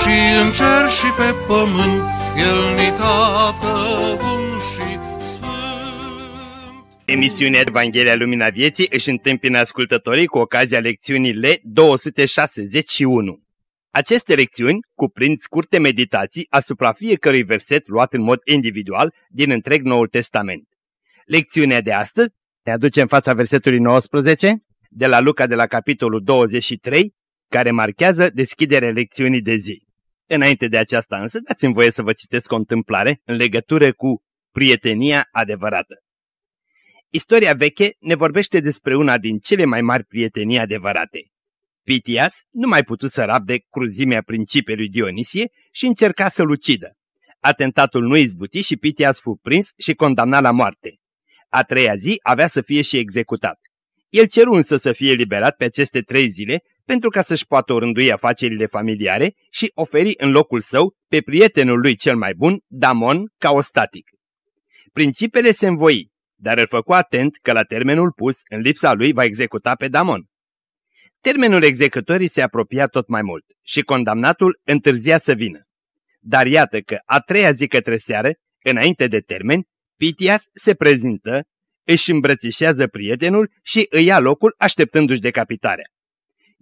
și în cer și pe pământ, El ni tată bun și sfânt. Emisiunea Evanghelia Lumina Vieții își întâmpină ascultătorii cu ocazia lecțiunii L261. Aceste lecțiuni cuprind scurte meditații asupra fiecărui verset luat în mod individual din întreg Noul Testament. Lecțiunea de astăzi ne aduce în fața versetului 19 de la Luca de la capitolul 23, care marchează deschiderea lecțiunii de zi. Înainte de aceasta însă, dați-mi voie să vă citesc o întâmplare în legătură cu prietenia adevărată. Istoria veche ne vorbește despre una din cele mai mari prietenii adevărate. Pitias nu mai putut să rabde cruzimea principiului Dionisie și încerca să-l ucidă. Atentatul nu izbuti și Pitias fu prins și condamnat la moarte. A treia zi avea să fie și executat. El ceru însă să fie liberat pe aceste trei zile pentru ca să-și poată orândui afacerile familiare și oferi în locul său pe prietenul lui cel mai bun, Damon, ca ostatic. Principele se învoi, dar îl făcu atent că la termenul pus, în lipsa lui, va executa pe Damon. Termenul executorii se apropia tot mai mult și condamnatul întârzia să vină. Dar iată că a treia zi către seară, înainte de termen, Pitias se prezintă, își îmbrățișează prietenul și îi ia locul așteptându-și decapitarea.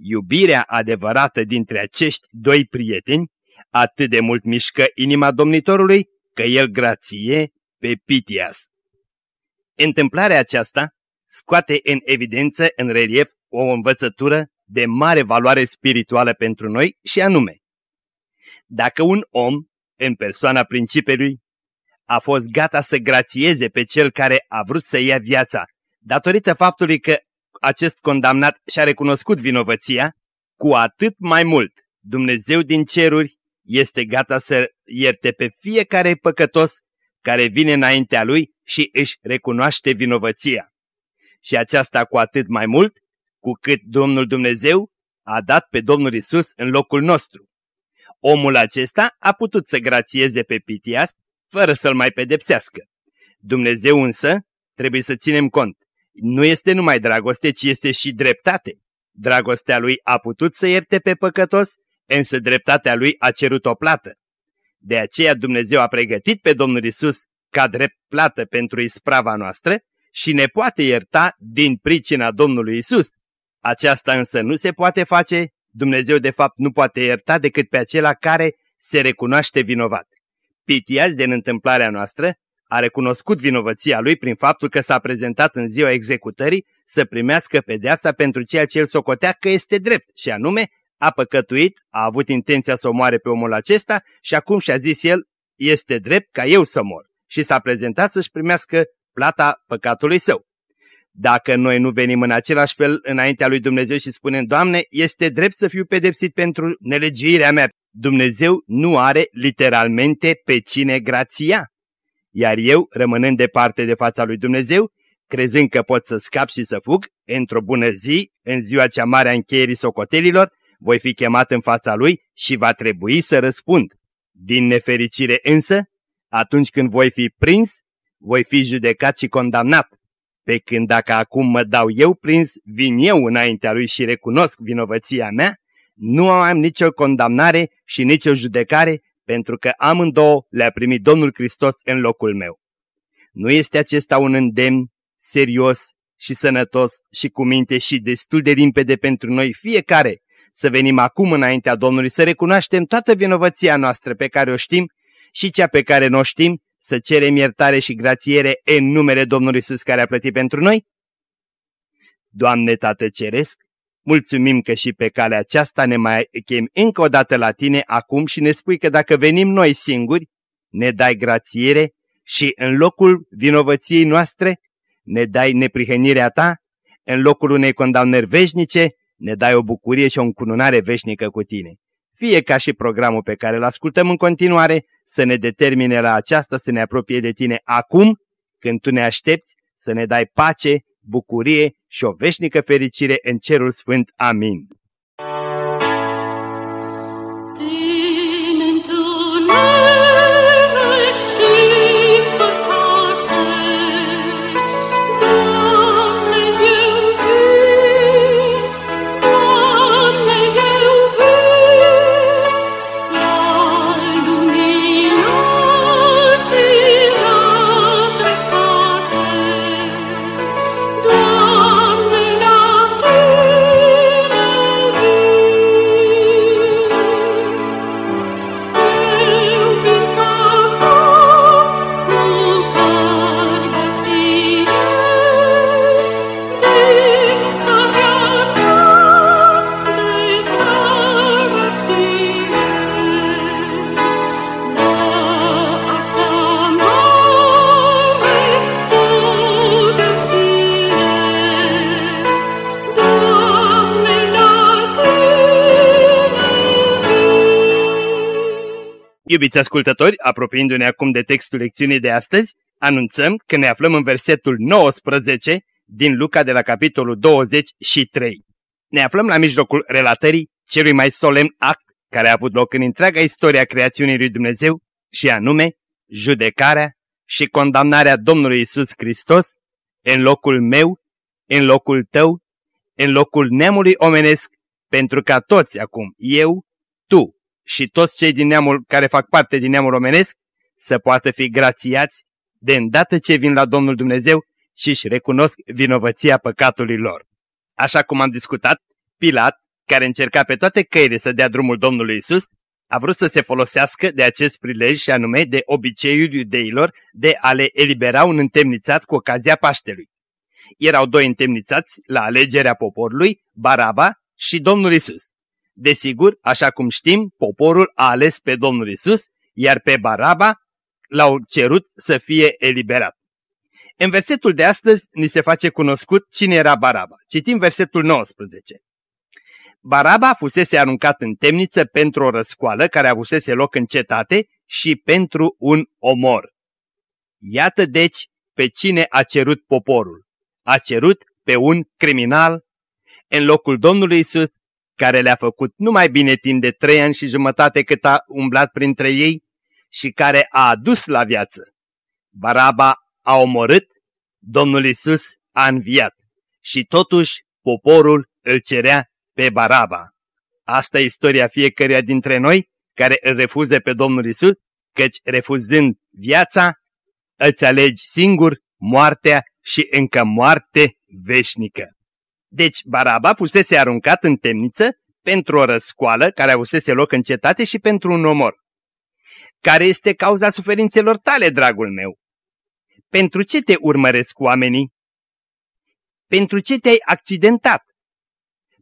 Iubirea adevărată dintre acești doi prieteni atât de mult mișcă inima domnitorului că el grație pe Pitias. Întâmplarea aceasta scoate în evidență în relief o învățătură de mare valoare spirituală pentru noi și anume, dacă un om, în persoana principiului, a fost gata să grațieze pe cel care a vrut să ia viața, datorită faptului că acest condamnat și-a recunoscut vinovăția, cu atât mai mult Dumnezeu din ceruri este gata să ierte pe fiecare păcătos care vine înaintea lui și își recunoaște vinovăția. Și aceasta cu atât mai mult cu cât Domnul Dumnezeu a dat pe Domnul Isus în locul nostru. Omul acesta a putut să grațieze pe Pitias fără să-l mai pedepsească. Dumnezeu însă, trebuie să ținem cont, nu este numai dragoste, ci este și dreptate. Dragostea lui a putut să ierte pe păcătos, însă dreptatea lui a cerut o plată. De aceea Dumnezeu a pregătit pe Domnul Isus ca drept plată pentru isprava noastră și ne poate ierta din pricina Domnului Isus. Aceasta însă nu se poate face, Dumnezeu de fapt nu poate ierta decât pe acela care se recunoaște vinovat. Pitiaz din întâmplarea noastră a recunoscut vinovăția lui prin faptul că s-a prezentat în ziua executării să primească pedeapsa pentru ceea ce el socotea că este drept, și anume a păcătuit, a avut intenția să omoare pe omul acesta și acum și-a zis el, este drept ca eu să mor. Și s-a prezentat să-și primească plata păcatului său. Dacă noi nu venim în același fel înaintea lui Dumnezeu și spunem, Doamne, este drept să fiu pedepsit pentru nelegiuirea mea, Dumnezeu nu are literalmente pe cine grația. Iar eu, rămânând departe de fața lui Dumnezeu, crezând că pot să scap și să fug, într-o bună zi, în ziua cea mare a încheierii socotelilor, voi fi chemat în fața lui și va trebui să răspund. Din nefericire însă, atunci când voi fi prins, voi fi judecat și condamnat. Pe când dacă acum mă dau eu prins, vin eu înaintea lui și recunosc vinovăția mea, nu am nicio condamnare și nicio judecare, pentru că amândouă le-a primit Domnul Hristos în locul meu. Nu este acesta un îndemn serios și sănătos și cu minte și destul de limpede pentru noi fiecare să venim acum înaintea Domnului, să recunoaștem toată vinovăția noastră pe care o știm și cea pe care nu o știm, să cerem iertare și grațiere în numele Domnului Iisus care a plătit pentru noi? Doamne Tată Ceresc, mulțumim că și pe calea aceasta ne mai chem încă o dată la Tine acum și ne spui că dacă venim noi singuri, ne dai grațiere și în locul vinovăției noastre ne dai neprihănirea Ta, în locul unei condamnări veșnice ne dai o bucurie și o încununare veșnică cu Tine. fie ca și programul pe care îl ascultăm în continuare, să ne determine la aceasta să ne apropie de tine acum, când tu ne aștepți să ne dai pace, bucurie și o veșnică fericire în cerul sfânt. Amin. Iubiți ascultători, apropiindu-ne acum de textul lecțiunii de astăzi, anunțăm că ne aflăm în versetul 19 din Luca de la capitolul 23. Ne aflăm la mijlocul relatării celui mai solemn act care a avut loc în întreaga istoria creațiunii lui Dumnezeu și anume judecarea și condamnarea Domnului Isus Hristos în locul meu, în locul tău, în locul neamului omenesc, pentru ca toți acum, eu, tu și toți cei din neamul care fac parte din neamul omenesc să poată fi grațiați de îndată ce vin la Domnul Dumnezeu și își recunosc vinovăția păcatului lor. Așa cum am discutat, Pilat, care încerca pe toate căile să dea drumul Domnului Isus, a vrut să se folosească de acest prilej și anume de obiceiul iudeilor de a le elibera un întemnițat cu ocazia Paștelui. Erau doi întemnițați la alegerea poporului, Baraba și Domnul Isus. Desigur, așa cum știm, poporul a ales pe Domnul Isus, iar pe Baraba l-au cerut să fie eliberat. În versetul de astăzi ni se face cunoscut cine era Baraba. Citim versetul 19. Baraba fusese aruncat în temniță pentru o răscoală care avusese loc în cetate și pentru un omor. Iată deci pe cine a cerut poporul. A cerut pe un criminal în locul Domnului Isus care le-a făcut numai bine timp de trei ani și jumătate cât a umblat printre ei și care a adus la viață. Baraba a omorât, Domnul Isus a înviat și totuși poporul îl cerea pe Baraba. Asta e istoria fiecăruia dintre noi care îl refuze pe Domnul Isus, căci refuzând viața, îți alegi singur moartea și încă moarte veșnică. Deci Baraba fusese aruncat în temniță pentru o răscoală care avusese loc în cetate și pentru un omor. Care este cauza suferințelor tale, dragul meu? Pentru ce te urmăresc oamenii? Pentru ce te-ai accidentat?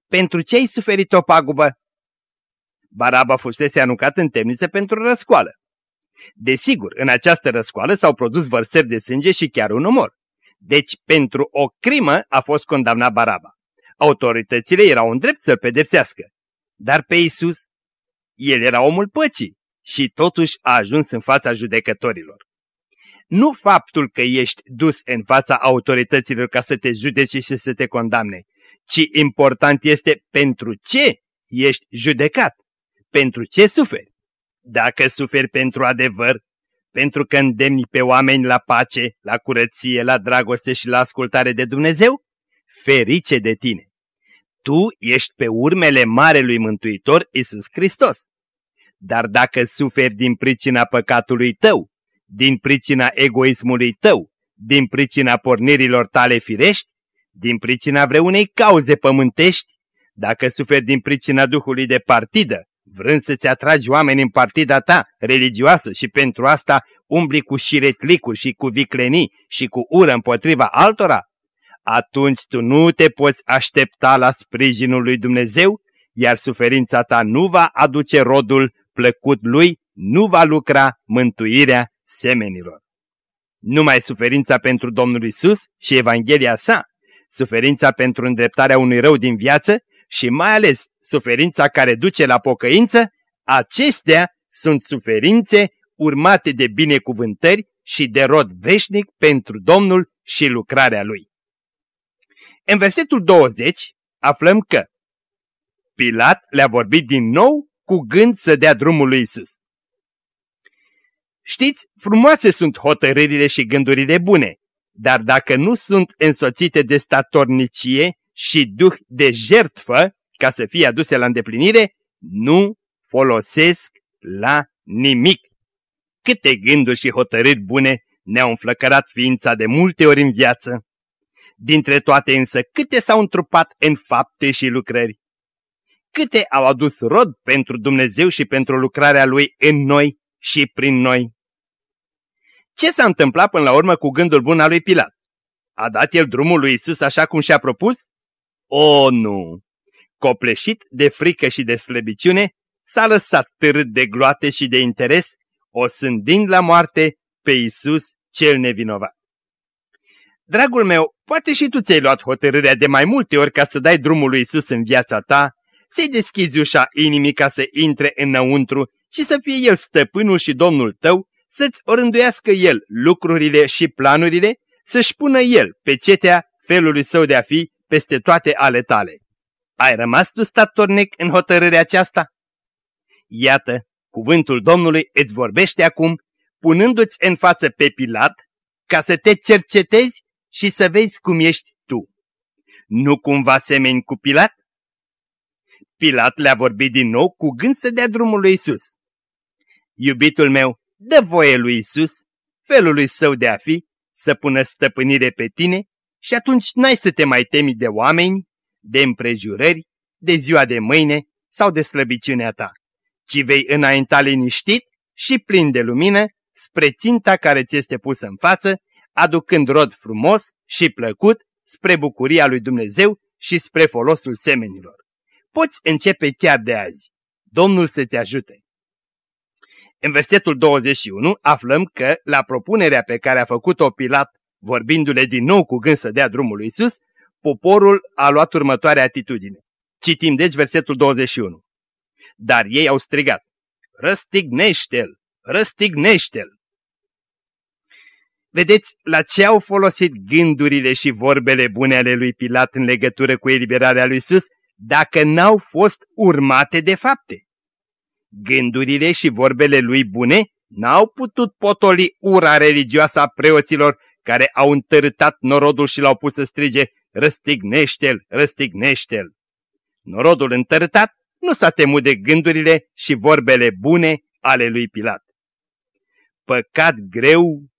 Pentru ce ai suferit o pagubă? Baraba fusese aruncat în temniță pentru răscoală. Desigur, în această răscoală s-au produs vărsări de sânge și chiar un omor. Deci, pentru o crimă a fost condamnat Baraba. Autoritățile erau în drept să-l pedepsească. Dar pe Isus, el era omul păcii și totuși a ajuns în fața judecătorilor. Nu faptul că ești dus în fața autorităților ca să te judece și să te condamne, ci important este pentru ce ești judecat, pentru ce suferi. Dacă suferi pentru adevăr, pentru că îndemni pe oameni la pace, la curăție, la dragoste și la ascultare de Dumnezeu, ferice de tine tu ești pe urmele Marelui Mântuitor Isus Hristos. Dar dacă suferi din pricina păcatului tău, din pricina egoismului tău, din pricina pornirilor tale firești, din pricina vreunei cauze pământești, dacă suferi din pricina Duhului de partidă, vrând să-ți atragi oameni în partida ta religioasă și pentru asta umbli cu șiretlicuri și cu viclenii și cu ură împotriva altora, atunci tu nu te poți aștepta la sprijinul lui Dumnezeu, iar suferința ta nu va aduce rodul plăcut lui, nu va lucra mântuirea semenilor. Numai suferința pentru Domnul Isus și Evanghelia sa, suferința pentru îndreptarea unui rău din viață și mai ales suferința care duce la pocăință, Acestea sunt suferințe urmate de binecuvântări și de rod veșnic pentru Domnul și lucrarea Lui. În versetul 20 aflăm că Pilat le-a vorbit din nou cu gând să dea drumul lui Isus. Știți, frumoase sunt hotărârile și gândurile bune, dar dacă nu sunt însoțite de statornicie și duh de jertfă ca să fie aduse la îndeplinire, nu folosesc la nimic. Câte gânduri și hotărâri bune ne-au înflăcărat ființa de multe ori în viață. Dintre toate însă, câte s-au întrupat în fapte și lucrări? Câte au adus rod pentru Dumnezeu și pentru lucrarea Lui în noi și prin noi? Ce s-a întâmplat până la urmă cu gândul bun al lui Pilat? A dat el drumul lui Isus așa cum și-a propus? O, nu! Copleșit de frică și de slăbiciune, s-a lăsat târât de gloate și de interes, o sândind la moarte pe Isus cel nevinovat. Dragul meu, poate și tu ți-ai luat hotărârea de mai multe ori ca să dai drumul lui Isus în viața ta, să-i deschizi ușa inimii ca să intre înăuntru și să fie El stăpânul și Domnul tău, să-ți orânduiască El lucrurile și planurile, să-și pună El pe cetea felului său de a fi peste toate ale tale. Ai rămas tu statornic în hotărârea aceasta? Iată, cuvântul Domnului îți vorbește acum, punându-ți în față pe Pilat, ca să te cercetezi și să vezi cum ești tu. Nu cumva semeni cu Pilat? Pilat le-a vorbit din nou cu gând să dea drumul lui Isus. Iubitul meu, dă voie lui Isus, felului său de a fi, să pună stăpânire pe tine și atunci n-ai să te mai temi de oameni, de împrejurări, de ziua de mâine sau de slăbiciunea ta, ci vei înainta liniștit și plin de lumină spre ținta care ți este pusă în față, aducând rod frumos și plăcut spre bucuria lui Dumnezeu și spre folosul semenilor. Poți începe chiar de azi. Domnul să-ți ajute! În versetul 21 aflăm că, la propunerea pe care a făcut-o Pilat, vorbindu-le din nou cu gând să dea drumul lui Isus, poporul a luat următoarea atitudine. Citim deci versetul 21. Dar ei au strigat, răstignește-l, răstignește-l. Vedeți la ce au folosit gândurile și vorbele bune ale lui Pilat în legătură cu eliberarea lui Isus, dacă n-au fost urmate de fapte. Gândurile și vorbele lui bune n-au putut potoli ura religioasă a preoților care au întărâtat norodul și l-au pus să strige, răstignește-l, răstignește-l. Norodul întărâtat nu s-a temut de gândurile și vorbele bune ale lui Pilat. Păcat greu,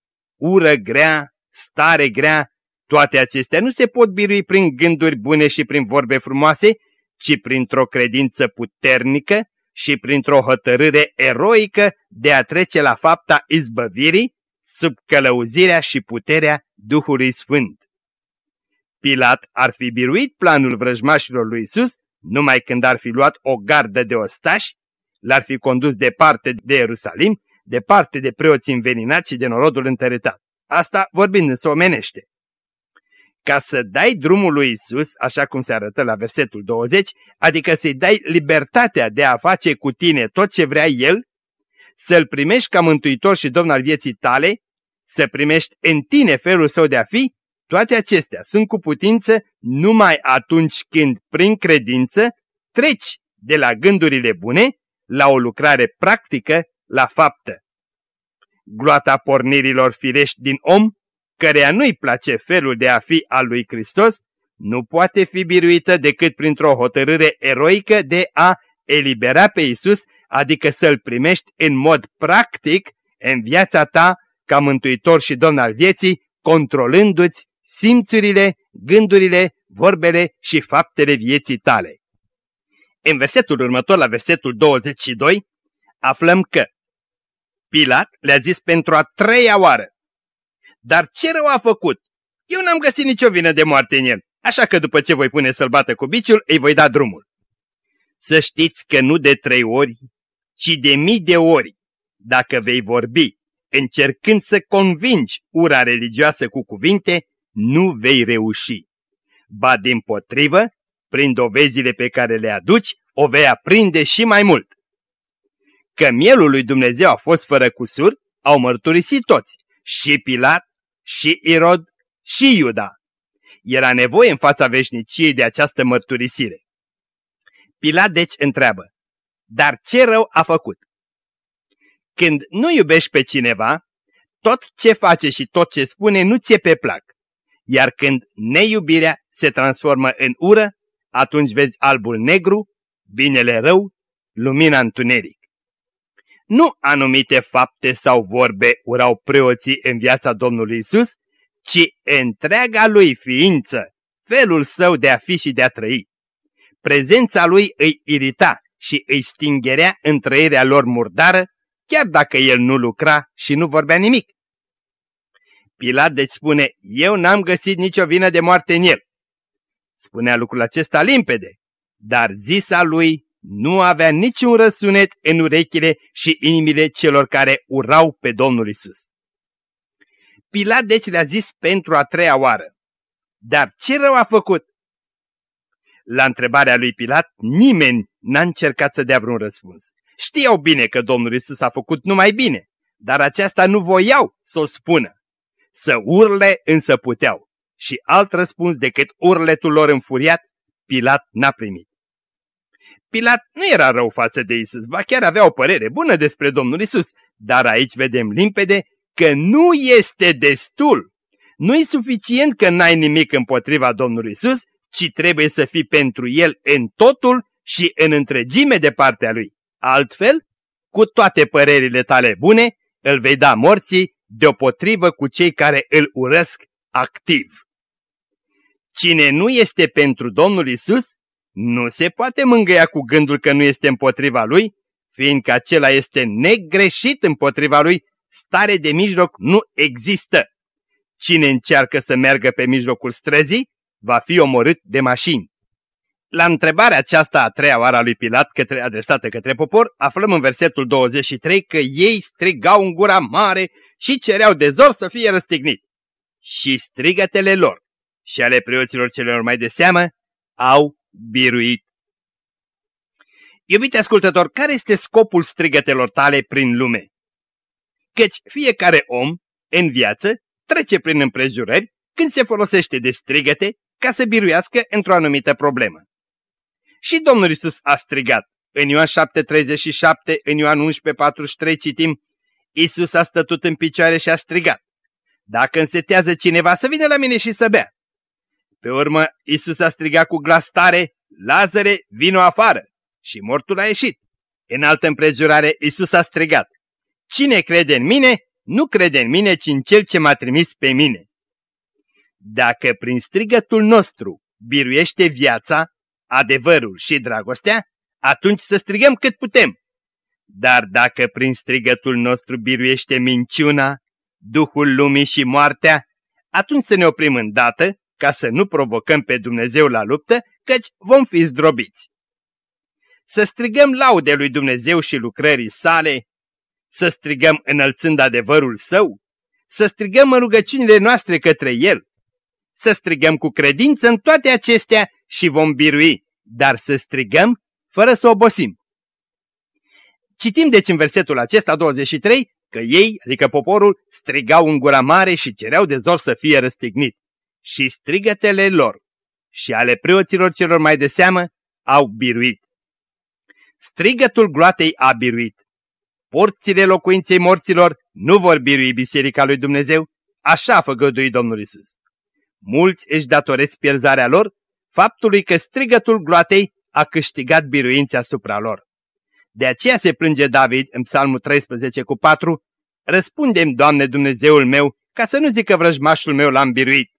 ură grea, stare grea, toate acestea nu se pot birui prin gânduri bune și prin vorbe frumoase, ci printr-o credință puternică și printr-o hotărâre eroică de a trece la fapta izbăvirii sub călăuzirea și puterea Duhului Sfânt. Pilat ar fi biruit planul vrăjmașilor lui Isus numai când ar fi luat o gardă de ostași, l-ar fi condus departe de Ierusalim, departe de preoții înveninați și de norodul întărătat. Asta vorbind însă omenește ca să dai drumul lui Isus, așa cum se arătă la versetul 20, adică să-i dai libertatea de a face cu tine tot ce vrea El, să-L primești ca mântuitor și domn al vieții tale, să primești în tine felul său de a fi, toate acestea sunt cu putință numai atunci când, prin credință, treci de la gândurile bune la o lucrare practică, la faptă. Gloata pornirilor firești din om căreia nu-i place felul de a fi al lui Hristos, nu poate fi biruită decât printr-o hotărâre eroică de a elibera pe Isus, adică să-L primești în mod practic în viața ta ca mântuitor și domn al vieții, controlându-ți simțurile, gândurile, vorbele și faptele vieții tale. În versetul următor, la versetul 22, aflăm că Pilat le-a zis pentru a treia oară, dar ce rău a făcut? Eu n-am găsit nicio vină de moarte în el, așa că după ce voi pune să-l bată cu biciul, îi voi da drumul. Să știți că nu de trei ori, ci de mii de ori, dacă vei vorbi, încercând să convingi ura religioasă cu cuvinte, nu vei reuși. Ba din potrivă, prin dovezile pe care le aduci, o vei aprinde și mai mult. Că mielul lui Dumnezeu a fost fără cusur, au mărturisit toți, și Pilat, și Irod, și Iuda. Era nevoie în fața veșniciei de această mărturisire. Pilat deci întreabă, dar ce rău a făcut? Când nu iubești pe cineva, tot ce face și tot ce spune nu ți-e pe plac. Iar când neiubirea se transformă în ură, atunci vezi albul negru, binele rău, lumina întuneric. Nu anumite fapte sau vorbe urau preoții în viața Domnului Isus, ci întreaga lui ființă, felul său de a fi și de a trăi. Prezența lui îi irita și îi stingerea în trăirea lor murdară, chiar dacă el nu lucra și nu vorbea nimic. Pilat deci spune, eu n-am găsit nicio vină de moarte în el. Spunea lucrul acesta limpede, dar zisa lui nu avea niciun răsunet în urechile și inimile celor care urau pe Domnul Isus. Pilat deci le-a zis pentru a treia oară, dar ce rău a făcut? La întrebarea lui Pilat, nimeni n-a încercat să dea vreun răspuns. Știau bine că Domnul Isus a făcut numai bine, dar aceasta nu voiau să o spună. Să urle însă puteau și alt răspuns decât urletul lor înfuriat, Pilat n-a primit. Pilat nu era rău față de Isus, ba chiar avea o părere bună despre Domnul Isus, dar aici vedem limpede că nu este destul. Nu-i suficient că n-ai nimic împotriva Domnului Isus, ci trebuie să fii pentru El în totul și în întregime de partea Lui. Altfel, cu toate părerile tale bune, îl vei da morții deopotrivă cu cei care îl urăsc activ. Cine nu este pentru Domnul Isus, nu se poate mângâia cu gândul că nu este împotriva lui, fiindcă acela este negreșit împotriva lui, stare de mijloc nu există. Cine încearcă să meargă pe mijlocul străzii, va fi omorât de mașini. La întrebarea aceasta a treia oară a lui Pilat către, adresată către popor, aflăm în versetul 23 că ei strigau în gura mare și cereau de zor să fie răstignit. Și strigătele lor și ale preoților celor mai de seamă au biruit. Iubite ascultător, care este scopul strigătelor tale prin lume? Căci fiecare om, în viață, trece prin împrejurări când se folosește de strigăte ca să biruiască într-o anumită problemă. Și Domnul Isus a strigat. În Ioan 7:37, în Ioan 11:43 citim, Isus a stătut în picioare și a strigat. Dacă însetează cineva să vină la mine și să bea. Pe urmă, Isus a strigat cu glas tare, Lazare, vino afară! Și mortul a ieșit. În altă împrejurare, Isus a strigat, Cine crede în mine, nu crede în mine, ci în cel ce m-a trimis pe mine. Dacă prin strigătul nostru biruiește viața, adevărul și dragostea, atunci să strigăm cât putem. Dar dacă prin strigătul nostru biruiește minciuna, duhul lumii și moartea, atunci să ne oprim îndată ca să nu provocăm pe Dumnezeu la luptă, căci vom fi zdrobiți. Să strigăm laude lui Dumnezeu și lucrării sale, să strigăm înălțând adevărul său, să strigăm în rugăciunile noastre către El, să strigăm cu credință în toate acestea și vom birui, dar să strigăm fără să obosim. Citim deci în versetul acesta 23 că ei, adică poporul, strigau în gura mare și cereau de zor să fie răstignit. Și strigătele lor și ale preoților celor mai de seamă au biruit. Strigătul gloatei a biruit. Porțile locuinței morților nu vor birui biserica lui Dumnezeu, așa a făgăduit Domnul Isus. Mulți își datoresc pierzarea lor faptului că strigătul gloatei a câștigat biruința asupra lor. De aceea se plânge David în psalmul 13 cu 4, Răspundem, Doamne Dumnezeul meu, ca să nu zică vrăjmașul meu l-am biruit.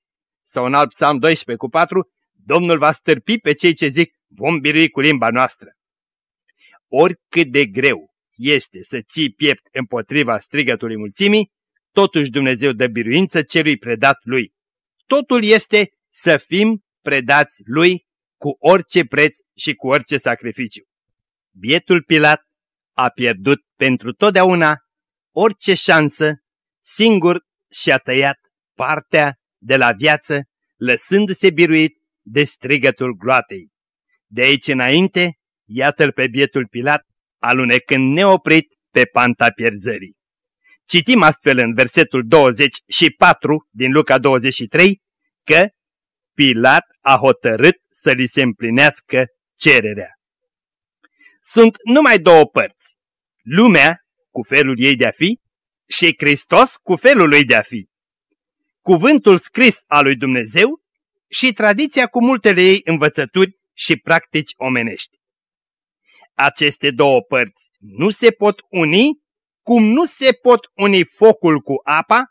Sau în alt psalm 12 cu 4, Domnul va stârpi pe cei ce zic, vom birui cu limba noastră. Oricât de greu este să ții piept împotriva strigătului mulțimii, totuși Dumnezeu dă biruință celui predat lui. Totul este să fim predați lui cu orice preț și cu orice sacrificiu. Bietul Pilat a pierdut pentru totdeauna orice șansă, singur și-a tăiat partea de la viață, lăsându-se biruit de strigătul gloatei. De aici înainte, iată-l pe bietul Pilat, alunecând neoprit pe panta pierzării. Citim astfel în versetul 24 din Luca 23 că Pilat a hotărât să li se împlinească cererea. Sunt numai două părți. Lumea, cu felul ei de a fi, și Hristos cu felul lui de a fi. Cuvântul scris al lui Dumnezeu și tradiția cu multele ei învățături și practici omenești. Aceste două părți nu se pot uni cum nu se pot uni focul cu apa,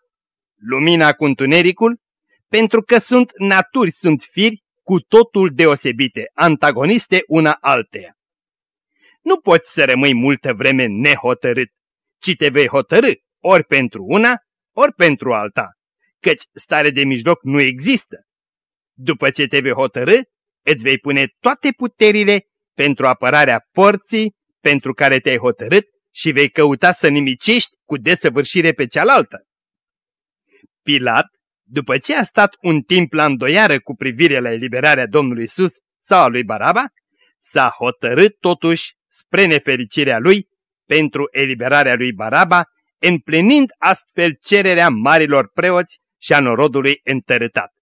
lumina cu întunericul, pentru că sunt naturi, sunt firi cu totul deosebite, antagoniste una alteia. Nu poți să rămâi multă vreme nehotărât, ci te vei hotărâ ori pentru una, ori pentru alta, căci stare de mijloc nu există. După ce te vei hotărâ, îți vei pune toate puterile pentru apărarea porții pentru care te-ai hotărât și vei căuta să nimicești cu desăvârșire pe cealaltă. Pilat, după ce a stat un timp la îndoiară cu privire la eliberarea Domnului Isus sau a lui Baraba, s-a hotărât totuși spre nefericirea lui pentru eliberarea lui Baraba, împlinind astfel cererea marilor preoți și a norodului întărâtat.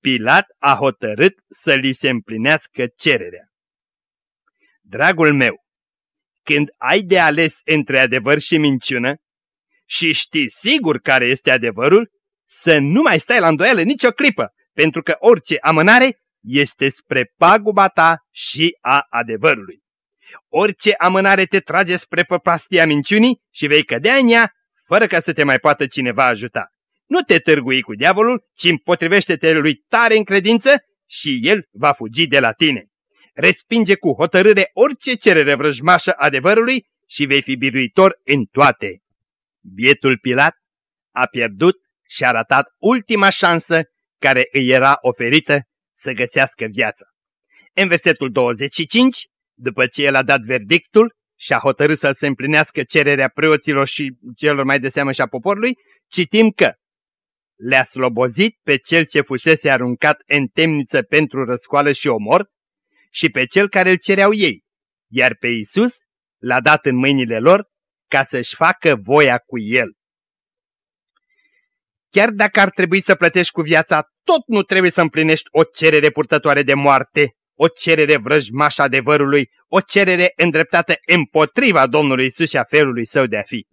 Pilat a hotărât să li se împlinească cererea. Dragul meu, când ai de ales între adevăr și minciună și știi sigur care este adevărul, să nu mai stai la îndoială nicio clipă, pentru că orice amânare este spre paguba ta și a adevărului. Orice amânare te trage spre păpastia minciunii și vei cădea în ea, fără ca să te mai poată cineva ajuta. Nu te târgui cu diavolul, ci împotrivește-te lui tare în credință și el va fugi de la tine. Respinge cu hotărâre orice cerere vrăjmașă adevărului și vei fi biruitor în toate. Bietul Pilat a pierdut și a ratat ultima șansă care îi era oferită să găsească viața. În versetul 25, după ce el a dat verdictul și a hotărât să se împlinească cererea preoților și celor mai de seamă și a poporului, citim că le-a slobozit pe cel ce fusese aruncat în temniță pentru răscoală și omor și pe cel care îl cereau ei, iar pe Isus l-a dat în mâinile lor ca să-și facă voia cu el. Chiar dacă ar trebui să plătești cu viața, tot nu trebuie să împlinești o cerere purtătoare de moarte, o cerere vrăjmașă adevărului, o cerere îndreptată împotriva Domnului Isus și a felului său de a fi.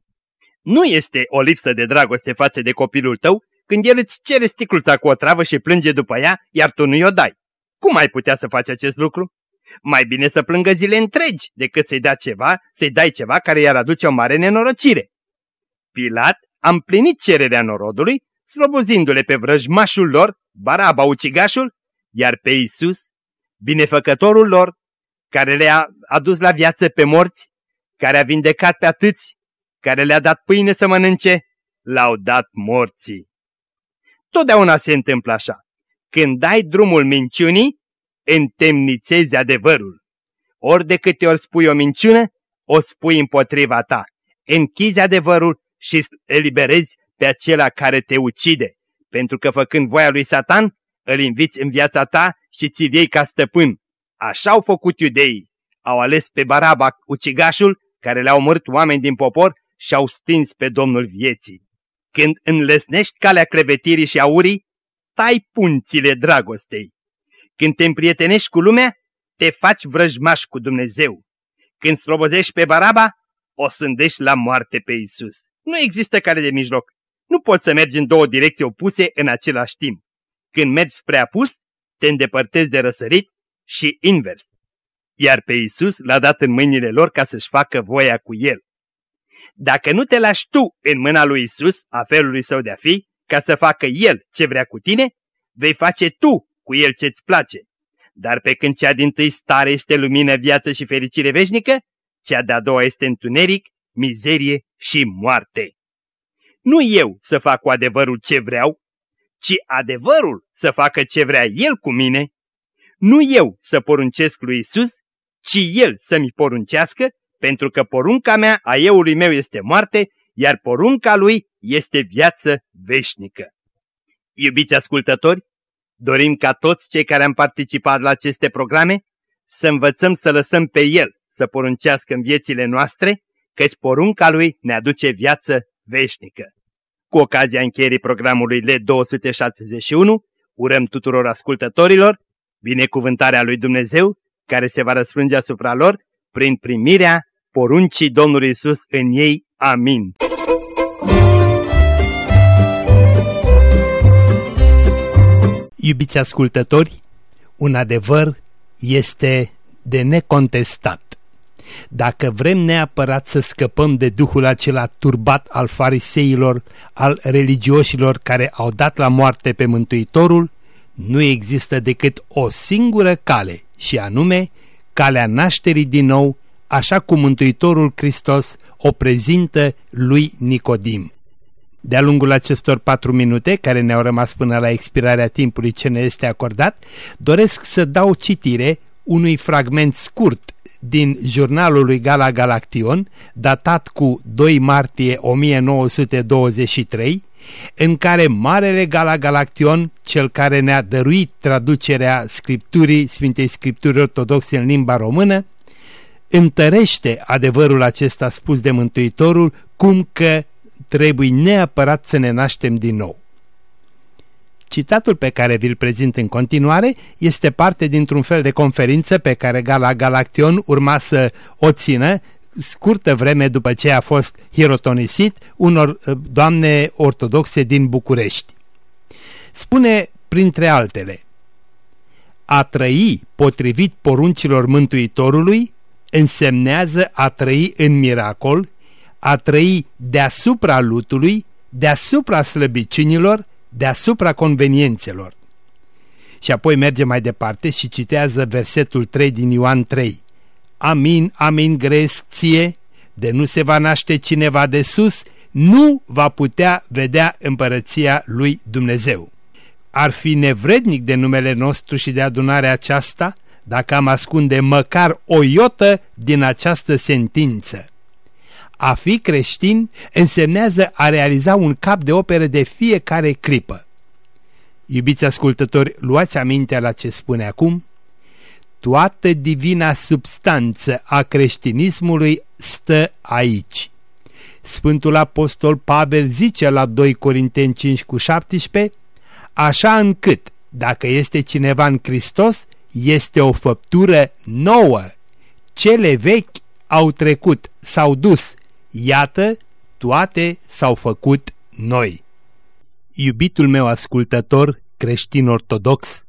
Nu este o lipsă de dragoste față de copilul tău când el îți cere sticluța cu o travă și plânge după ea, iar tu nu-i o dai. Cum ai putea să faci acest lucru? Mai bine să plângă zile întregi decât să-i dai ceva, să-i dai ceva care i-ar aduce o mare nenorocire. Pilat a împlinit cererea norodului, slobozindu-le pe vrăjmașul lor, Baraba ucigașul, iar pe Isus, binefăcătorul lor, care le-a adus la viață pe morți, care a vindecat pe atâți, care le-a dat pâine să mănânce, l-au dat morții. Totdeauna se întâmplă așa. Când dai drumul minciunii, întemnițezi adevărul. Ori de câte ori spui o minciună, o spui împotriva ta. Închizi adevărul și eliberezi pe acela care te ucide, pentru că făcând voia lui Satan, îl inviți în viața ta și ți-l iei ca stăpân. Așa au făcut iudeii. Au ales pe Baraba, ucigașul, care le-au omorât oameni din popor și au stins pe Domnul vieții. Când înlesnești calea crevetirii și aurii, tai punțile dragostei. Când te împrietenești cu lumea, te faci vrăjmaș cu Dumnezeu. Când slobozești pe Baraba, o sândești la moarte pe Isus. Nu există cale de mijloc. Nu poți să mergi în două direcții opuse în același timp. Când mergi spre apus, te îndepărtezi de răsărit și invers. Iar pe Isus l-a dat în mâinile lor ca să-și facă voia cu el. Dacă nu te lași tu în mâna lui Isus, a felului său de a fi, ca să facă El ce vrea cu tine, vei face tu cu El ce-ți place. Dar pe când cea din tâi stare este lumină, viață și fericire veșnică, cea de-a doua este întuneric, mizerie și moarte. Nu eu să fac cu adevărul ce vreau, ci adevărul să facă ce vrea El cu mine. Nu eu să poruncesc lui Isus, ci El să-mi poruncească pentru că porunca mea a euului meu este moarte, iar porunca lui este viață veșnică. Iubiți ascultători, dorim ca toți cei care am participat la aceste programe să învățăm să lăsăm pe El să poruncească în viețile noastre, căci porunca lui ne aduce viață veșnică. Cu ocazia încheierii programului L261, urăm tuturor ascultătorilor binecuvântarea lui Dumnezeu, care se va răsfrânge asupra lor prin primirea poruncii Domnului Isus în ei. Amin. Iubiți ascultători, un adevăr este de necontestat. Dacă vrem neapărat să scăpăm de duhul acela turbat al fariseilor, al religioșilor care au dat la moarte pe Mântuitorul, nu există decât o singură cale și anume calea nașterii din nou, așa cum Mântuitorul Hristos o prezintă lui Nicodim. De-a lungul acestor patru minute, care ne-au rămas până la expirarea timpului ce ne este acordat, doresc să dau citire unui fragment scurt din jurnalul lui Gala Galaction, datat cu 2 martie 1923, în care Marele Gala Galaction, cel care ne-a dăruit traducerea Scripturii, Sfintei Scripturi Ortodoxe în limba română, întărește adevărul acesta spus de Mântuitorul, cum că trebuie neapărat să ne naștem din nou. Citatul pe care vi-l prezint în continuare este parte dintr-un fel de conferință pe care Gala Galaction urma să o țină scurtă vreme după ce a fost hirotonisit unor uh, doamne ortodoxe din București. Spune printre altele, a trăi potrivit poruncilor Mântuitorului însemnează a trăi în miracol, a trăi deasupra lutului, deasupra slăbiciunilor, deasupra conveniențelor. Și apoi merge mai departe și citează versetul 3 din Ioan 3. Amin, amin gresc ție, de nu se va naște cineva de sus, nu va putea vedea împărăția lui Dumnezeu. Ar fi nevrednic de numele nostru și de adunarea aceasta dacă am ascunde măcar o iotă din această sentință. A fi creștin însemnează a realiza un cap de operă de fiecare clipă. Iubiți ascultători, luați aminte la ce spune acum? Toată divina substanță a creștinismului stă aici. Sfântul Apostol Pavel zice la 2 Corinteni 5 cu 17, așa încât, dacă este cineva în Hristos, este o făptură nouă. Cele vechi au trecut, s-au dus, iată, toate s-au făcut noi. Iubitul meu ascultător, creștin ortodox,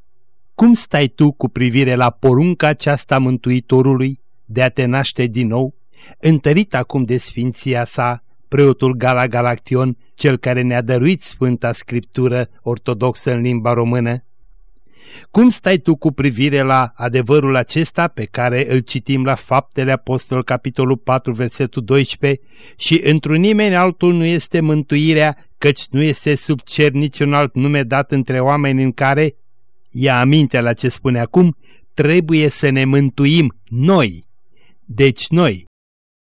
cum stai tu cu privire la porunca aceasta Mântuitorului de a te naște din nou, întărit acum de sfinția sa, preotul Gala Galaction, cel care ne-a dăruit Sfânta Scriptură ortodoxă în limba română? Cum stai tu cu privire la adevărul acesta pe care îl citim la Faptele Apostol, capitolul 4, versetul 12 și într-un nimeni altul nu este mântuirea, căci nu este sub cer niciun alt nume dat între oameni în care ia aminte la ce spune acum, trebuie să ne mântuim noi. Deci noi,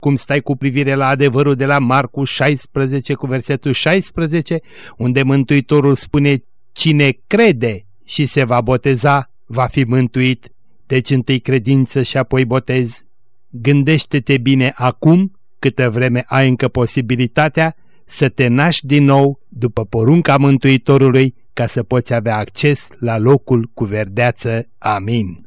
cum stai cu privire la adevărul de la Marcu 16 cu versetul 16, unde Mântuitorul spune, cine crede și se va boteza, va fi mântuit, deci întâi credință și apoi botez. Gândește-te bine acum, câtă vreme ai încă posibilitatea, să te naști din nou după porunca Mântuitorului ca să poți avea acces la locul cu verdeață. Amin.